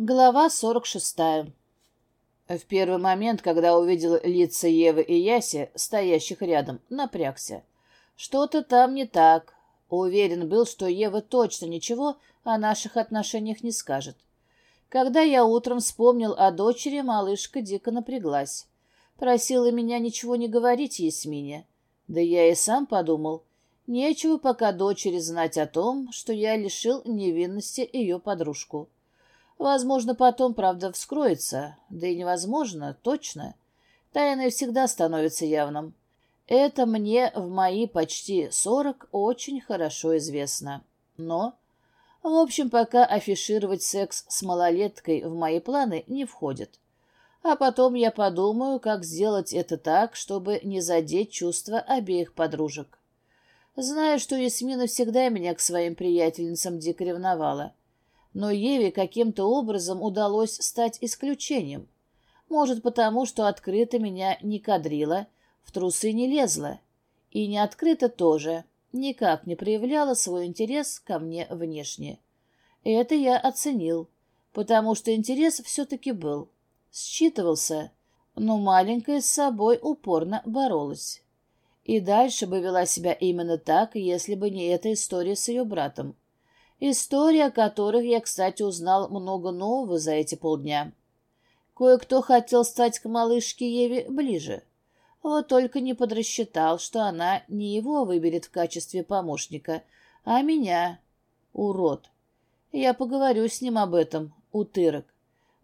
Глава 46. В первый момент, когда увидел лица Евы и Яси, стоящих рядом, напрягся. Что-то там не так. Уверен был, что Ева точно ничего о наших отношениях не скажет. Когда я утром вспомнил о дочери, малышка дико напряглась. Просила меня ничего не говорить Ясмине. Да я и сам подумал, нечего пока дочери знать о том, что я лишил невинности ее подружку. Возможно, потом правда вскроется, да и невозможно, точно. Тайное всегда становится явным. Это мне в мои почти сорок очень хорошо известно. Но, в общем, пока афишировать секс с малолеткой в мои планы не входит. А потом я подумаю, как сделать это так, чтобы не задеть чувства обеих подружек. Знаю, что Ясмина всегда меня к своим приятельницам дико ревновала но Еве каким-то образом удалось стать исключением. Может, потому, что открыто меня не кадрила, в трусы не лезла. И не открыто тоже, никак не проявляла свой интерес ко мне внешне. Это я оценил, потому что интерес все-таки был. Считывался, но маленькая с собой упорно боролась. И дальше бы вела себя именно так, если бы не эта история с ее братом. Истории, о которых я, кстати, узнал много нового за эти полдня. Кое-кто хотел стать к малышке Еве ближе. Вот только не подрасчитал, что она не его выберет в качестве помощника, а меня. Урод. Я поговорю с ним об этом, утырок.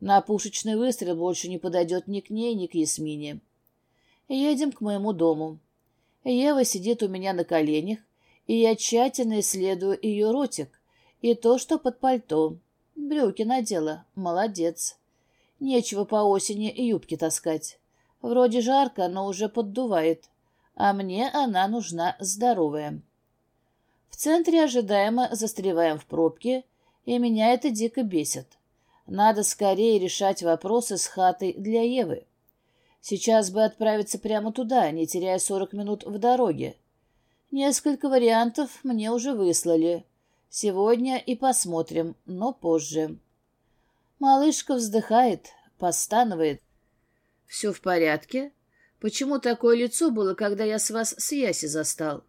На пушечный выстрел больше не подойдет ни к ней, ни к Ясмине. Едем к моему дому. Ева сидит у меня на коленях, и я тщательно исследую ее ротик, и то, что под пальто. Брюки надела. Молодец. Нечего по осени юбки таскать. Вроде жарко, но уже поддувает. А мне она нужна здоровая. В центре ожидаемо застреваем в пробке, и меня это дико бесит. Надо скорее решать вопросы с хатой для Евы. Сейчас бы отправиться прямо туда, не теряя сорок минут в дороге. Несколько вариантов мне уже выслали. Сегодня и посмотрим, но позже. Малышка вздыхает, постанывает. Все в порядке? Почему такое лицо было, когда я с вас с Яси застал?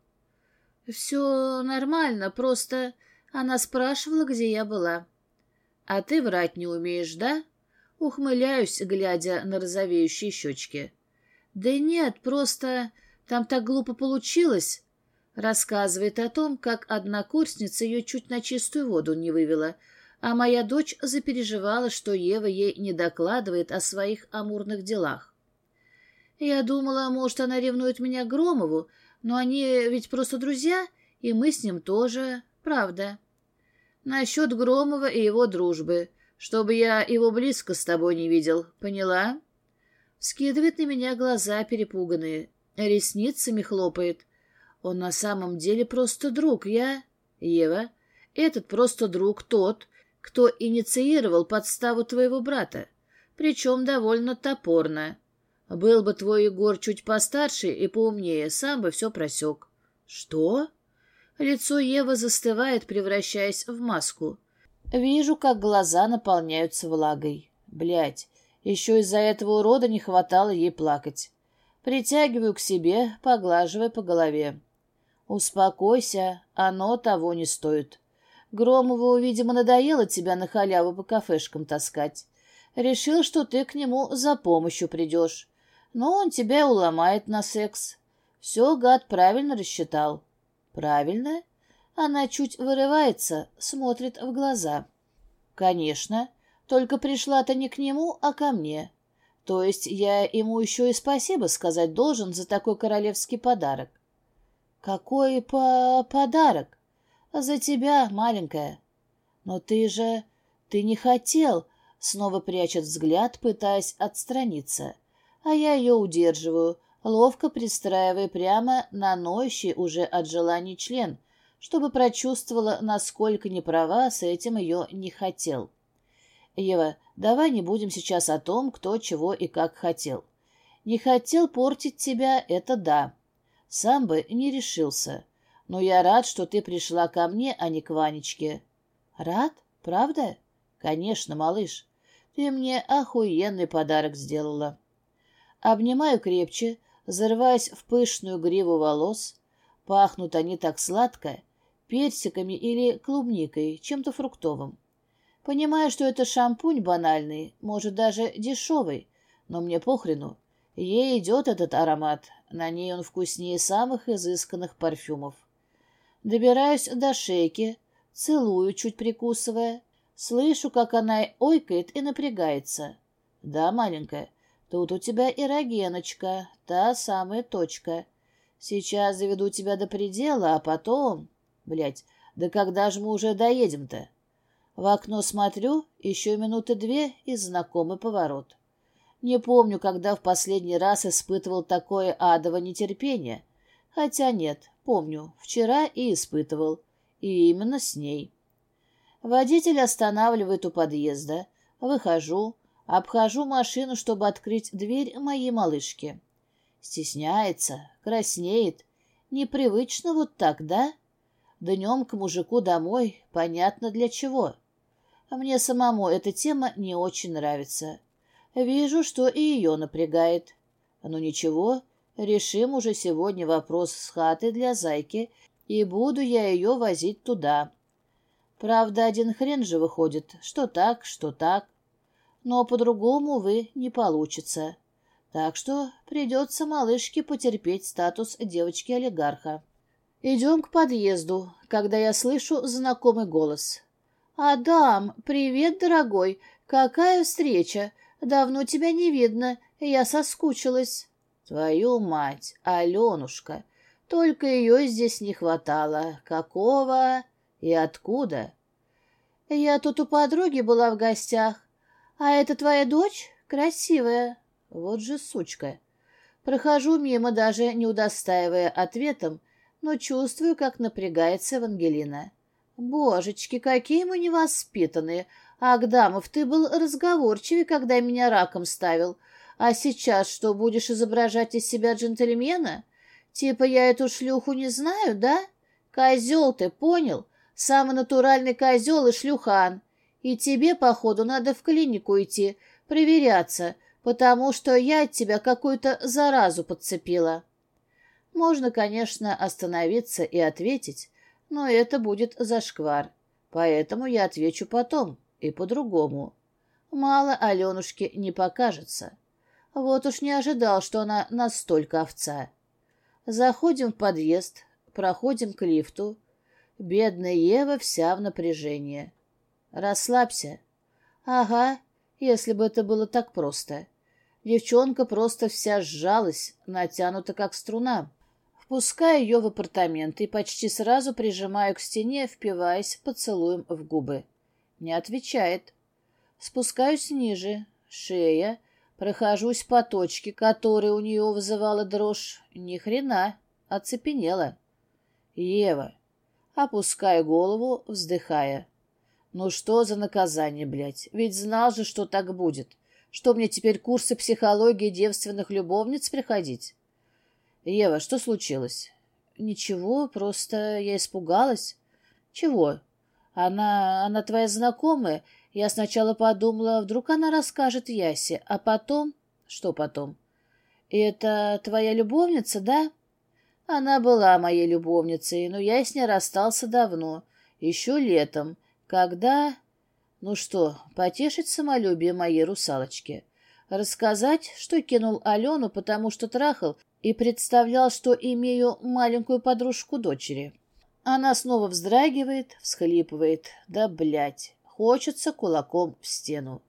Все нормально, просто она спрашивала, где я была. А ты врать не умеешь, да? Ухмыляюсь, глядя на розовеющие щечки. Да нет, просто там так глупо получилось. Рассказывает о том, как однокурсница ее чуть на чистую воду не вывела, а моя дочь запереживала, что Ева ей не докладывает о своих амурных делах. Я думала, может, она ревнует меня Громову, но они ведь просто друзья, и мы с ним тоже, правда. Насчет Громова и его дружбы, чтобы я его близко с тобой не видел, поняла? Скидывает на меня глаза перепуганные, ресницами хлопает — он на самом деле просто друг. Я... Ева, этот просто друг тот, кто инициировал подставу твоего брата. Причем довольно топорно. Был бы твой Егор чуть постарше и поумнее, сам бы все просек. Что? Лицо Евы застывает, превращаясь в маску. Вижу, как глаза наполняются влагой. Блять, еще из-за этого урода не хватало ей плакать. Притягиваю к себе, поглаживая по голове. «Успокойся, оно того не стоит. Громову, видимо, надоело тебя на халяву по кафешкам таскать. Решил, что ты к нему за помощью придешь. Но он тебя уломает на секс. Все, гад, правильно рассчитал». «Правильно?» Она чуть вырывается, смотрит в глаза. «Конечно. Только пришла-то не к нему, а ко мне. То есть я ему еще и спасибо сказать должен за такой королевский подарок. «Какой по подарок? За тебя, маленькая». «Но ты же... ты не хотел...» Снова прячет взгляд, пытаясь отстраниться. А я ее удерживаю, ловко пристраивая прямо на ноющий уже от желаний член, чтобы прочувствовала, насколько неправа с этим ее не хотел. «Ева, давай не будем сейчас о том, кто чего и как хотел. Не хотел портить тебя — это да. Сам бы не решился. Но я рад, что ты пришла ко мне, а не к Ванечке. Рад? Правда? Конечно, малыш. Ты мне охуенный подарок сделала. Обнимаю крепче, зарываясь в пышную гриву волос. Пахнут они так сладко, персиками или клубникой, чем-то фруктовым. Понимаю, что это шампунь банальный, может, даже дешевый, но мне похрену. Ей идет этот аромат, на ней он вкуснее самых изысканных парфюмов. Добираюсь до шейки, целую, чуть прикусывая. Слышу, как она ойкает и напрягается. Да, маленькая, тут у тебя эрогеночка, та самая точка. Сейчас заведу тебя до предела, а потом... Блядь, да когда же мы уже доедем-то? В окно смотрю, еще минуты две и знакомый поворот. Не помню, когда в последний раз испытывал такое адово нетерпение. Хотя нет, помню, вчера и испытывал. И именно с ней. Водитель останавливает у подъезда. Выхожу, обхожу машину, чтобы открыть дверь моей малышки. Стесняется, краснеет. Непривычно вот так, да? Днем к мужику домой, понятно для чего. Мне самому эта тема не очень нравится. Вижу, что и ее напрягает. Ну ничего, решим уже сегодня вопрос с хатой для зайки, и буду я ее возить туда. Правда, один хрен же выходит, что так, что так. Но по-другому, увы, не получится. Так что придется малышке потерпеть статус девочки-олигарха. Идем к подъезду, когда я слышу знакомый голос. «Адам, привет, дорогой! Какая встреча! Давно тебя не видно, я соскучилась». «Твою мать, Аленушка! Только ее здесь не хватало. Какого и откуда?» «Я тут у подруги была в гостях. А это твоя дочь? Красивая. Вот же сучка!» Прохожу мимо, даже не удостаивая ответом, но чувствую, как напрягается Евангелина. «Божечки, какие мы невоспитанные! Агдамов, ты был разговорчивее, когда меня раком ставил. А сейчас что, будешь изображать из себя джентльмена? Типа я эту шлюху не знаю, да? Козел ты, понял? Самый натуральный козел и шлюхан. И тебе, походу, надо в клинику идти, проверяться, потому что я от тебя какую-то заразу подцепила». Можно, конечно, остановиться и ответить, но это будет зашквар. Поэтому я отвечу потом и по-другому. Мало Аленушке не покажется. Вот уж не ожидал, что она настолько овца. Заходим в подъезд, проходим к лифту. Бедная Ева вся в напряжении. Расслабься. Ага, если бы это было так просто. Девчонка просто вся сжалась, натянута как струна. Впускаю ее в апартаменты и почти сразу прижимаю к стене, впиваясь поцелуем в губы. Не отвечает. Спускаюсь ниже. Шея. Прохожусь по точке, которая у нее вызывала дрожь. Ни хрена. Оцепенела. Ева. Опускаю голову, вздыхая. Ну что за наказание, блядь? Ведь знал же, что так будет. Что мне теперь курсы психологии девственных любовниц приходить? «Ева, что случилось?» «Ничего, просто я испугалась». «Чего?» «Она... она твоя знакомая. Я сначала подумала, вдруг она расскажет Ясе, а потом...» «Что потом?» «Это твоя любовница, да?» «Она была моей любовницей, но я с ней расстался давно, еще летом, когда...» «Ну что, потешить самолюбие моей русалочки?» Рассказать, что кинул Алену, потому что трахал, и представлял, что имею маленькую подружку дочери. Она снова вздрагивает, всхлипывает. Да, блядь, хочется кулаком в стену.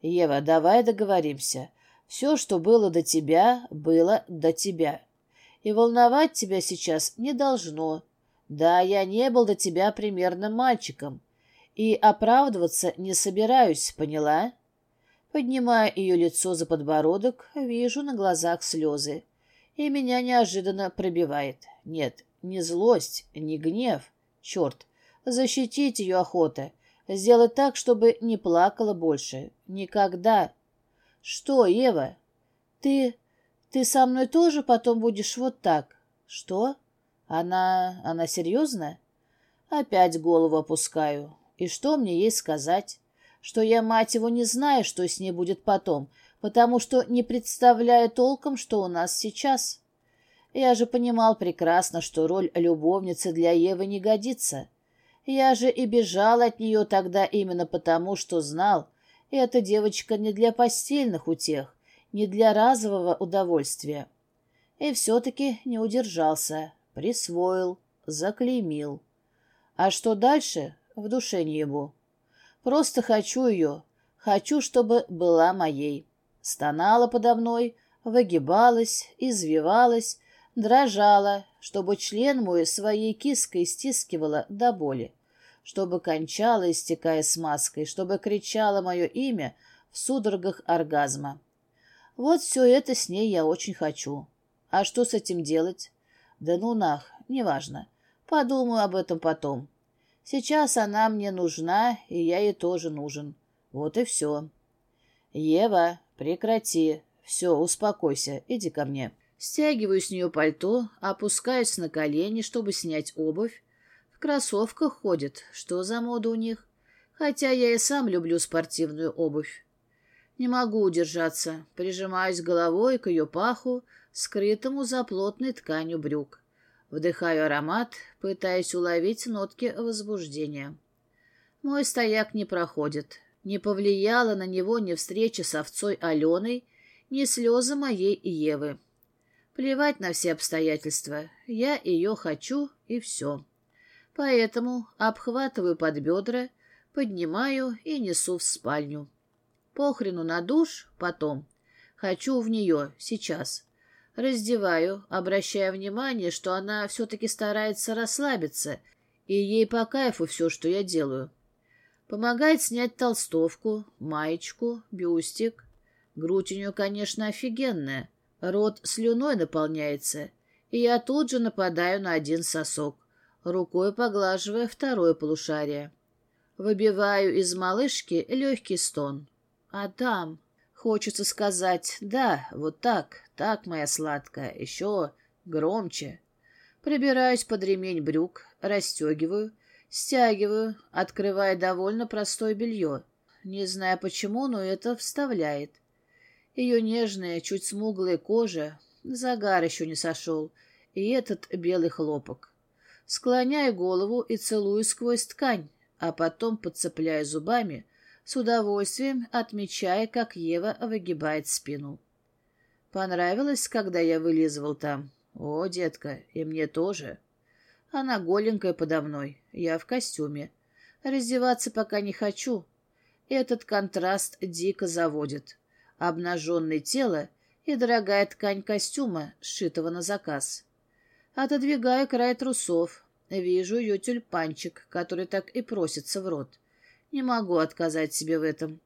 Ева, давай договоримся. Все, что было до тебя, было до тебя. И волновать тебя сейчас не должно. Да, я не был до тебя примерным мальчиком. И оправдываться не собираюсь, поняла? Поднимая ее лицо за подбородок, вижу на глазах слезы и меня неожиданно пробивает. Нет, не злость, не гнев. Черт, защитить ее охота. Сделать так, чтобы не плакала больше. Никогда. Что, Ева? Ты... ты со мной тоже потом будешь вот так? Что? Она... она серьезно? Опять голову опускаю. И что мне ей сказать? что я, мать его, не знаю, что с ней будет потом, потому что не представляю толком, что у нас сейчас. Я же понимал прекрасно, что роль любовницы для Евы не годится. Я же и бежал от нее тогда именно потому, что знал, эта девочка не для постельных утех, не для разового удовольствия. И все-таки не удержался, присвоил, заклеймил. А что дальше, в душе не ебу. Просто хочу ее, хочу, чтобы была моей. Стонала подо мной, выгибалась, извивалась, дрожала, чтобы член мой своей киской стискивала до боли, чтобы кончала, истекая смазкой, чтобы кричала мое имя в судорогах оргазма. Вот все это с ней я очень хочу. А что с этим делать? Да ну нах, неважно. Подумаю об этом потом. Сейчас она мне нужна, и я ей тоже нужен. Вот и все. Ева, прекрати. Все, успокойся, иди ко мне. Стягиваю с нее пальто, опускаюсь на колени, чтобы снять обувь. В кроссовках ходит. Что за мода у них? Хотя я и сам люблю спортивную обувь. Не могу удержаться, прижимаюсь головой к ее паху, скрытому за плотной тканью брюк. Вдыхаю аромат, пытаясь уловить нотки возбуждения. Мой стояк не проходит. Не повлияла на него ни встреча с овцой Аленой, ни слезы моей Евы. Плевать на все обстоятельства. Я ее хочу, и все. Поэтому обхватываю под бедра, поднимаю и несу в спальню. Похрену на душ потом. Хочу в нее сейчас. Раздеваю, обращая внимание, что она все-таки старается расслабиться, и ей по кайфу все, что я делаю. Помогает снять толстовку, маечку, бюстик. Грудь у нее, конечно, офигенная. Рот слюной наполняется, и я тут же нападаю на один сосок, рукой поглаживая второе полушарие. Выбиваю из малышки легкий стон. «Адам!» Хочется сказать «да, вот так, так, моя сладкая, еще громче». Прибираюсь под ремень брюк, расстегиваю, стягиваю, открывая довольно простое белье. Не знаю почему, но это вставляет. Ее нежная, чуть смуглая кожа, загар еще не сошел, и этот белый хлопок. Склоняю голову и целую сквозь ткань, а потом подцепляю зубами с удовольствием отмечая, как Ева выгибает спину. Понравилось, когда я вылизывал там? О, детка, и мне тоже. Она голенькая подо мной, я в костюме. Раздеваться пока не хочу. Этот контраст дико заводит. Обнаженное тело и дорогая ткань костюма, сшитого на заказ. Отодвигаю край трусов. Вижу ее тюльпанчик, который так и просится в рот. Не могу отказать себе в этом.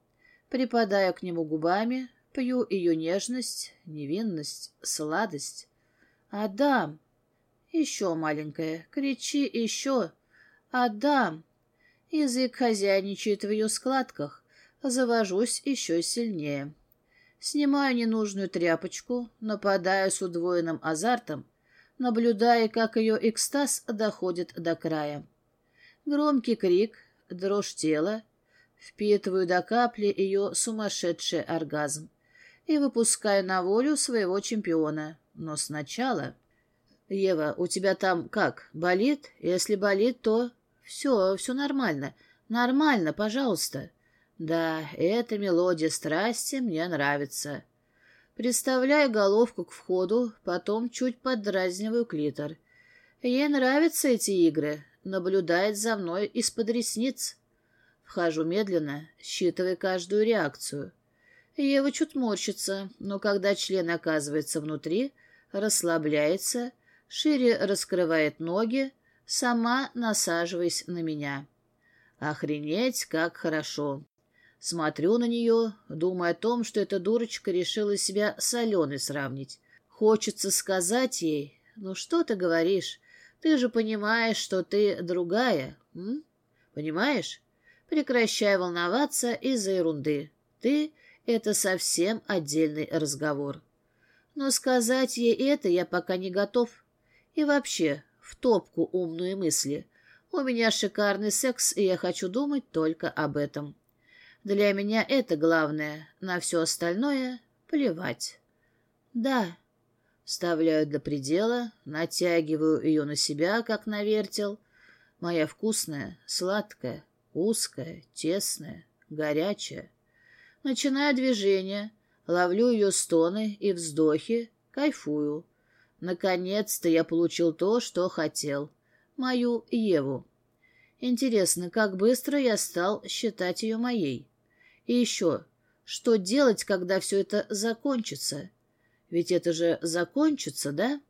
Припадаю к нему губами, пью ее нежность, невинность, сладость. «Адам!» «Еще, маленькая, кричи еще!» «Адам!» Язык хозяйничает в ее складках. Завожусь еще сильнее. Снимаю ненужную тряпочку, нападаю с удвоенным азартом, наблюдая, как ее экстаз доходит до края. Громкий крик, дрожь тела, впитываю до капли ее сумасшедший оргазм и выпускаю на волю своего чемпиона. Но сначала... «Ева, у тебя там как, болит? Если болит, то...» «Все, все нормально. Нормально, пожалуйста». «Да, эта мелодия страсти мне нравится». Представляю головку к входу, потом чуть поддразниваю клитор. Ей нравятся эти игры, наблюдает за мной из-под ресниц. Вхожу медленно, считывая каждую реакцию. Ева чуть морщится, но когда член оказывается внутри, расслабляется, шире раскрывает ноги, сама насаживаясь на меня. Охренеть, как хорошо. Смотрю на нее, думая о том, что эта дурочка решила себя с Аленой сравнить. Хочется сказать ей, ну что ты говоришь, ты же понимаешь, что ты другая, м? Понимаешь? Прекращай волноваться из-за ерунды. Ты — это совсем отдельный разговор. Но сказать ей это я пока не готов. И вообще, в топку умные мысли. У меня шикарный секс, и я хочу думать только об этом. Для меня это главное, на все остальное плевать. Да, вставляю до предела, натягиваю ее на себя, как на вертел. Моя вкусная, сладкая, узкая, тесная, горячая. Начинаю движение, ловлю ее стоны и вздохи, кайфую. Наконец-то я получил то, что хотел. Мою Еву. Интересно, как быстро я стал считать ее моей. И еще, что делать, когда все это закончится? Ведь это же закончится, да?